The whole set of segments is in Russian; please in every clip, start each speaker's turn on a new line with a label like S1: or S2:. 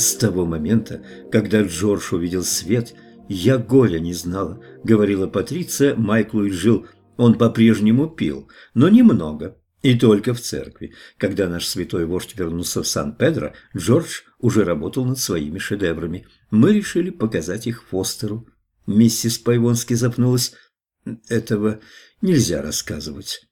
S1: С того момента, когда Джордж увидел свет, я горя не знала, говорила Патриция Майклу и Жил. Он по-прежнему пил, но немного, и только в церкви. Когда наш святой вождь вернулся в Сан-Педро, Джордж уже работал над своими шедеврами. Мы решили показать их Фостеру. Миссис Пайвонски запнулась. Этого нельзя рассказывать.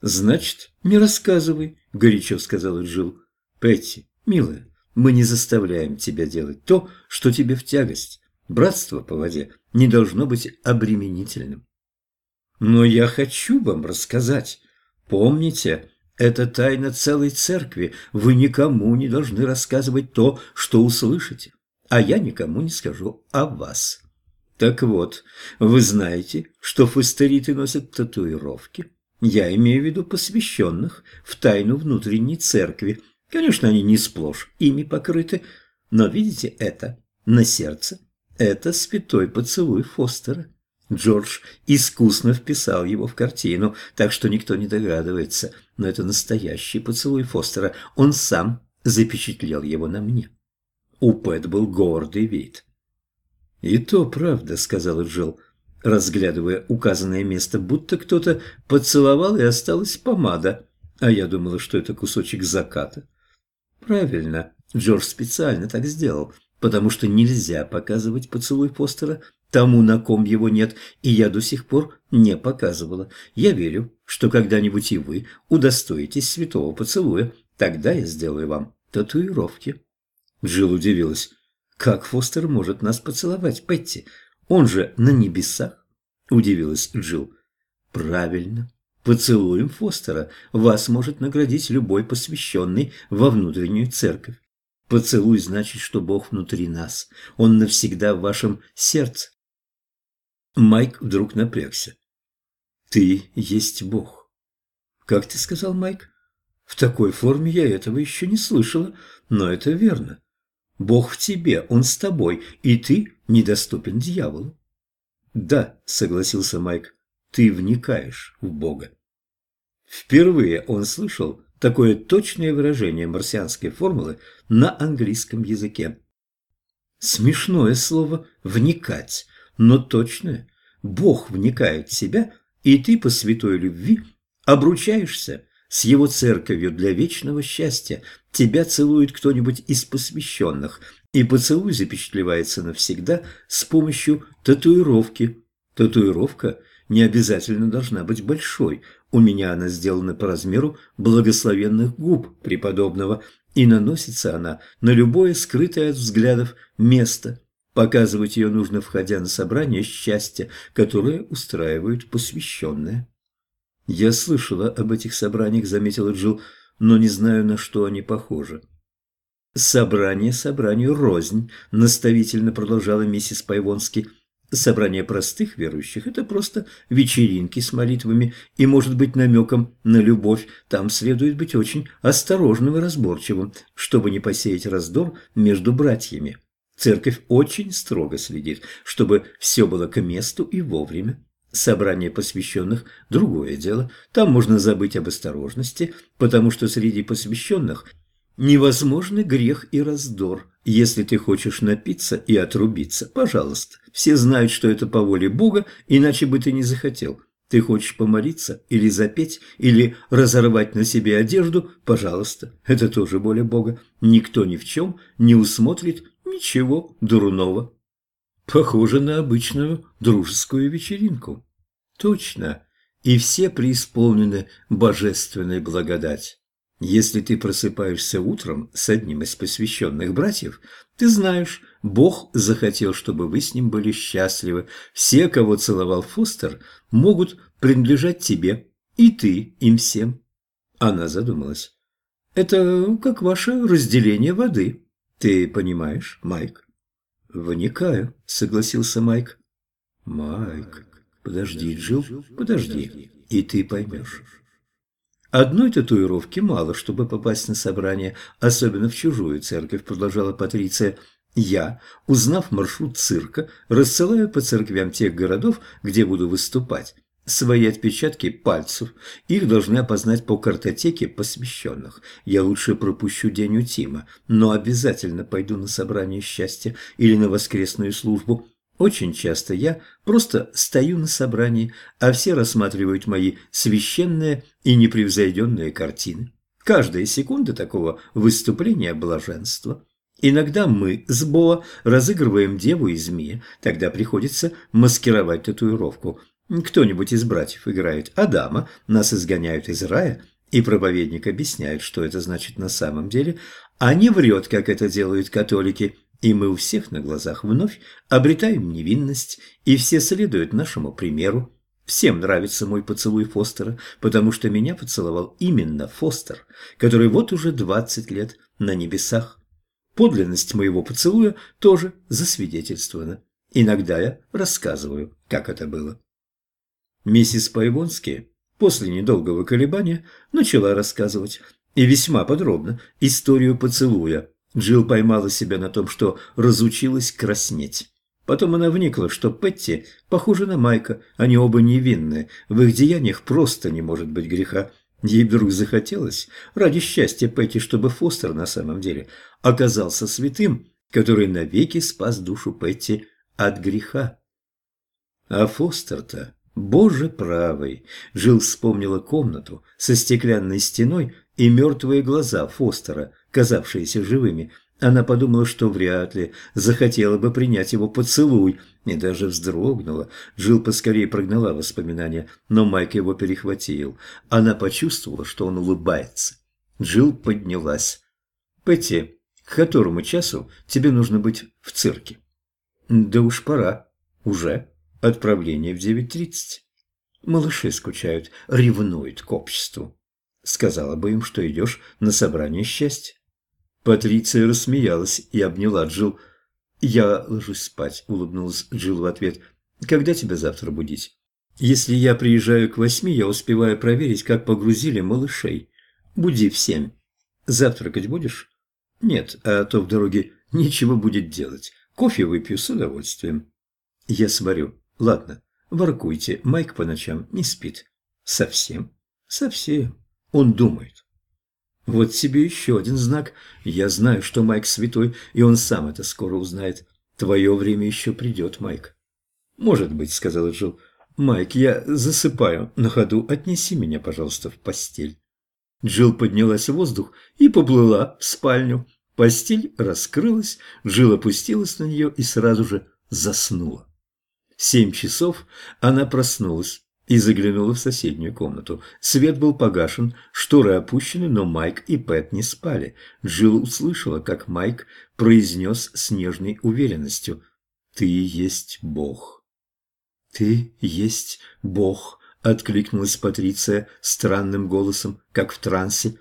S1: «Значит, не рассказывай», — горячо сказала Джилл. «Петти, милая, мы не заставляем тебя делать то, что тебе в тягость. Братство по воде не должно быть обременительным». «Но я хочу вам рассказать. Помните, это тайна целой церкви. Вы никому не должны рассказывать то, что услышите, а я никому не скажу о вас». Так вот, вы знаете, что фастериты носят татуировки? Я имею в виду посвященных в тайну внутренней церкви. Конечно, они не сплошь ими покрыты, но видите это на сердце? Это святой поцелуй Фостера. Джордж искусно вписал его в картину, так что никто не догадывается, но это настоящий поцелуй Фостера. Он сам запечатлел его на мне. У Пэт был гордый вид. «И то правда», — сказала Джилл, разглядывая указанное место, будто кто-то поцеловал и осталась помада, а я думала, что это кусочек заката. «Правильно, Джордж специально так сделал, потому что нельзя показывать поцелуй постера тому, на ком его нет, и я до сих пор не показывала. Я верю, что когда-нибудь и вы удостоитесь святого поцелуя, тогда я сделаю вам татуировки». Джилл удивилась. «Как Фостер может нас поцеловать, Петти? Он же на небесах!» – удивилась Джилл. «Правильно. Поцелуем Фостера вас может наградить любой посвященный во внутреннюю церковь. Поцелуй значит, что Бог внутри нас. Он навсегда в вашем сердце». Майк вдруг напрягся. «Ты есть Бог». «Как ты сказал, Майк?» «В такой форме я этого еще не слышала, но это верно. Бог в тебе, Он с тобой, и ты недоступен дьяволу. Да, согласился Майк, ты вникаешь в Бога. Впервые он слышал такое точное выражение марсианской формулы на английском языке. Смешное слово «вникать», но точное. Бог вникает в себя, и ты по святой любви обручаешься с его церковью для вечного счастья. Тебя целует кто-нибудь из посвященных, и поцелуй запечатлевается навсегда с помощью татуировки. Татуировка не обязательно должна быть большой. У меня она сделана по размеру благословенных губ преподобного, и наносится она на любое скрытое от взглядов место. Показывать ее нужно, входя на собрание счастья, которое устраивают посвященные. «Я слышала об этих собраниях», — заметила Джилл, — «но не знаю, на что они похожи». «Собрание собранию рознь», — наставительно продолжала миссис Пайвонски. «Собрание простых верующих – это просто вечеринки с молитвами и, может быть, намеком на любовь. Там следует быть очень осторожным и разборчивым, чтобы не посеять раздор между братьями. Церковь очень строго следит, чтобы все было к месту и вовремя. Собрание посвященных – другое дело. Там можно забыть об осторожности, потому что среди посвященных невозможны грех и раздор. Если ты хочешь напиться и отрубиться, пожалуйста. Все знают, что это по воле Бога, иначе бы ты не захотел. Ты хочешь помолиться или запеть, или разорвать на себе одежду, пожалуйста. Это тоже воля Бога. Никто ни в чем не усмотрит ничего дурного. Похоже на обычную дружескую вечеринку. Точно, и все преисполнены божественной благодать. Если ты просыпаешься утром с одним из посвященных братьев, ты знаешь, Бог захотел, чтобы вы с ним были счастливы. Все, кого целовал Фостер, могут принадлежать тебе, и ты им всем. Она задумалась. Это как ваше разделение воды. Ты понимаешь, Майк? «Вникаю», — согласился Майк. «Майк, подожди, Джилл, подожди, и ты поймешь». «Одной татуировки мало, чтобы попасть на собрание, особенно в чужую церковь», — продолжала Патриция. «Я, узнав маршрут цирка, рассылаю по церквям тех городов, где буду выступать, свои отпечатки пальцев. Их должны опознать по картотеке посвященных. Я лучше пропущу день у Тима, но обязательно пойду на собрание счастья или на воскресную службу. Очень часто я просто стою на собрании, а все рассматривают мои священные и непревзойденные картины. Каждая секунда такого выступления – блаженства. Иногда мы с Боа разыгрываем деву и змея, тогда приходится маскировать татуировку. Кто-нибудь из братьев играет Адама, нас изгоняют из рая, и проповедник объясняет, что это значит на самом деле, а не врет, как это делают католики, и мы у всех на глазах вновь обретаем невинность, и все следуют нашему примеру. Всем нравится мой поцелуй Фостера, потому что меня поцеловал именно Фостер, который вот уже двадцать лет на небесах. Подлинность моего поцелуя тоже засвидетельствована. Иногда я рассказываю, как это было. Миссис Пайвонски после недолгого колебания начала рассказывать, и весьма подробно, историю поцелуя. Джилл поймала себя на том, что разучилась краснеть. Потом она вникла, что Петти похожа на Майка, они оба невинные, в их деяниях просто не может быть греха. Ей вдруг захотелось, ради счастья Петти, чтобы Фостер на самом деле оказался святым, который навеки спас душу Петти от греха. А Фостер-то Боже правый! Жил вспомнила комнату со стеклянной стеной и мертвые глаза Фостера, казавшиеся живыми. Она подумала, что вряд ли захотела бы принять его поцелуй, и даже вздрогнула. Джилл поскорее прогнала воспоминания, но Майк его перехватил. Она почувствовала, что он улыбается. Джилл поднялась. «Петти, к которому часу тебе нужно быть в цирке?» «Да уж пора. Уже». Отправление в 9.30. Малыши скучают, ревнуют к обществу. Сказала бы им, что идешь на собрание счастья. Патриция рассмеялась и обняла Джилл. «Я ложусь спать», — улыбнулась Джилл в ответ. «Когда тебя завтра будить?» «Если я приезжаю к восьми, я успеваю проверить, как погрузили малышей. Буди в семь. Завтракать будешь?» «Нет, а то в дороге нечего будет делать. Кофе выпью с удовольствием». «Я сварю. Ладно, воркуйте, Майк по ночам не спит. Совсем? Совсем. Он думает. Вот тебе еще один знак. Я знаю, что Майк святой, и он сам это скоро узнает. Твое время еще придет, Майк. Может быть, сказала Джилл. Майк, я засыпаю на ходу. Отнеси меня, пожалуйста, в постель. Джилл поднялась в воздух и поплыла в спальню. Постель раскрылась, Джилл опустилась на нее и сразу же заснула семь часов она проснулась и заглянула в соседнюю комнату. Свет был погашен, шторы опущены, но Майк и Пэт не спали. Джилл услышала, как Майк произнес с нежной уверенностью «Ты есть Бог». «Ты есть Бог», — откликнулась Патриция странным голосом, как в трансе.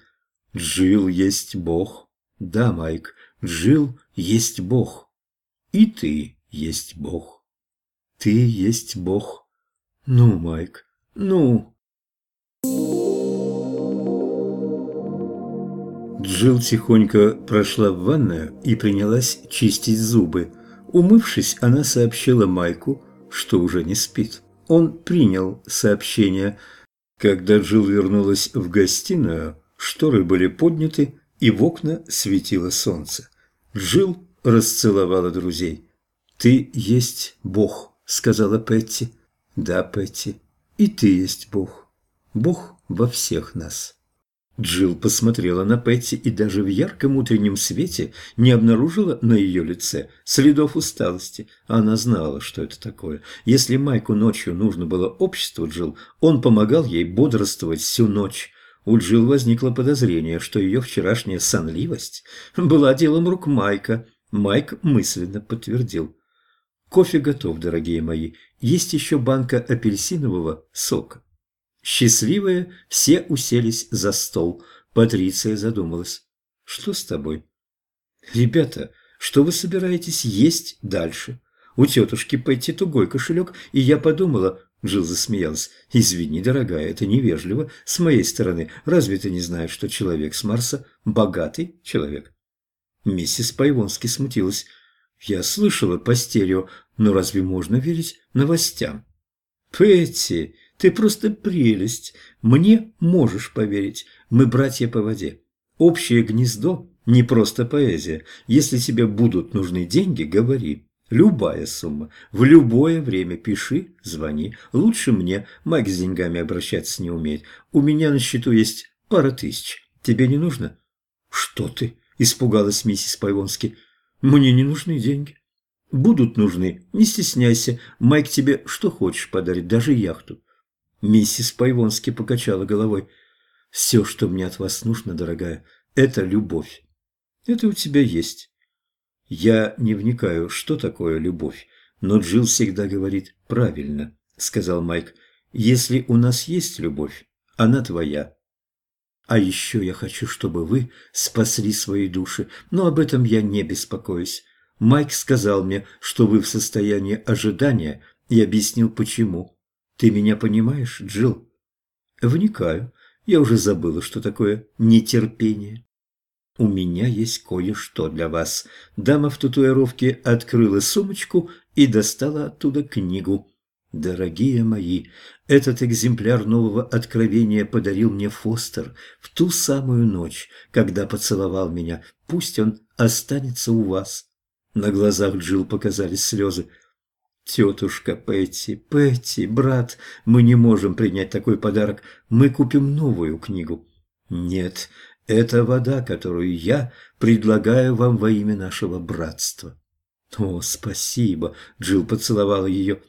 S1: «Джилл есть Бог». «Да, Майк, Джилл есть Бог. И ты есть Бог». Ты есть Бог. Ну, Майк, ну. Джилл тихонько прошла в ванную и принялась чистить зубы. Умывшись, она сообщила Майку, что уже не спит. Он принял сообщение. Когда Джилл вернулась в гостиную, шторы были подняты, и в окна светило солнце. Джилл расцеловала друзей. «Ты есть Бог». — сказала Петти. «Да, Петти, и ты есть Бог. Бог во всех нас». Джилл посмотрела на Петти и даже в ярком утреннем свете не обнаружила на ее лице следов усталости. Она знала, что это такое. Если Майку ночью нужно было общество Джилл, он помогал ей бодрствовать всю ночь. У Джилл возникло подозрение, что ее вчерашняя сонливость была делом рук Майка. Майк мысленно подтвердил. Кофе готов, дорогие мои. Есть еще банка апельсинового сока. Счастливые все уселись за стол. Патриция задумалась. Что с тобой? Ребята, что вы собираетесь есть дальше? У тетушки пойти тугой кошелек, и я подумала... Джилл засмеялась. «Извини, дорогая, это невежливо с моей стороны. Разве ты не знаешь, что человек с Марса – богатый человек?» Миссис Пайвонски смутилась. Я слышала по стерео, но разве можно верить новостям? Петти, ты просто прелесть. Мне можешь поверить. Мы братья по воде. Общее гнездо – не просто поэзия. Если тебе будут нужны деньги, говори. Любая сумма. В любое время пиши, звони. Лучше мне. Майк с деньгами обращаться не умеет. У меня на счету есть пара тысяч. Тебе не нужно? Что ты? Испугалась миссис Пайвонски. Мне не нужны деньги. Будут нужны. Не стесняйся. Майк тебе что хочешь подарить, даже яхту. Миссис Пайвонски покачала головой. «Все, что мне от вас нужно, дорогая, это любовь. Это у тебя есть. Я не вникаю, что такое любовь, но Джилл всегда говорит правильно, сказал Майк. Если у нас есть любовь, она твоя. А еще я хочу, чтобы вы спасли свои души, но об этом я не беспокоюсь. Майк сказал мне, что вы в состоянии ожидания, и объяснил, почему. Ты меня понимаешь, Джилл? Вникаю. Я уже забыла, что такое нетерпение. «У меня есть кое-что для вас». Дама в татуировке открыла сумочку и достала оттуда книгу. «Дорогие мои, этот экземпляр нового откровения подарил мне Фостер в ту самую ночь, когда поцеловал меня. Пусть он останется у вас». На глазах Джилл показались слезы. «Тетушка Петти, Петти, брат, мы не можем принять такой подарок. Мы купим новую книгу». «Нет, это вода, которую я предлагаю вам во имя нашего братства». «О, спасибо!» – Джилл поцеловала ее.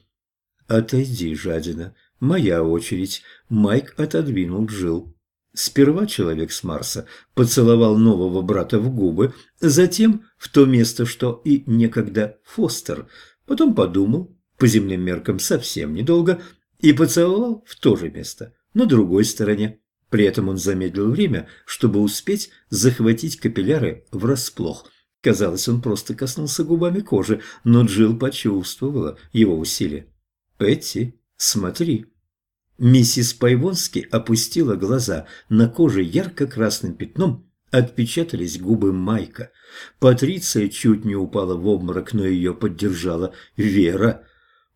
S1: «Отойди, жадина. Моя очередь». Майк отодвинул Джилл. Сперва человек с Марса поцеловал нового брата в губы, затем в то место, что и некогда Фостер. Потом подумал, по земным меркам совсем недолго, и поцеловал в то же место, на другой стороне. При этом он замедлил время, чтобы успеть захватить капилляры врасплох. Казалось, он просто коснулся губами кожи, но Джилл почувствовала его усилие. «Петти, смотри». Миссис Пайвонски опустила глаза. На коже ярко-красным пятном отпечатались губы Майка. Патриция чуть не упала в обморок, но ее поддержала Вера.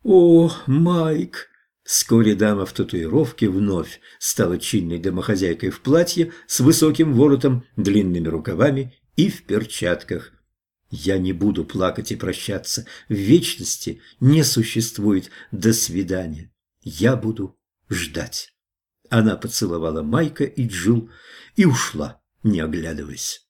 S1: «О, Майк!» Вскоре дама в татуировке вновь стала чинной домохозяйкой в платье с высоким воротом, длинными рукавами и в перчатках. Я не буду плакать и прощаться. В вечности не существует «до свидания». Я буду ждать. Она поцеловала Майка и Джул и ушла, не оглядываясь.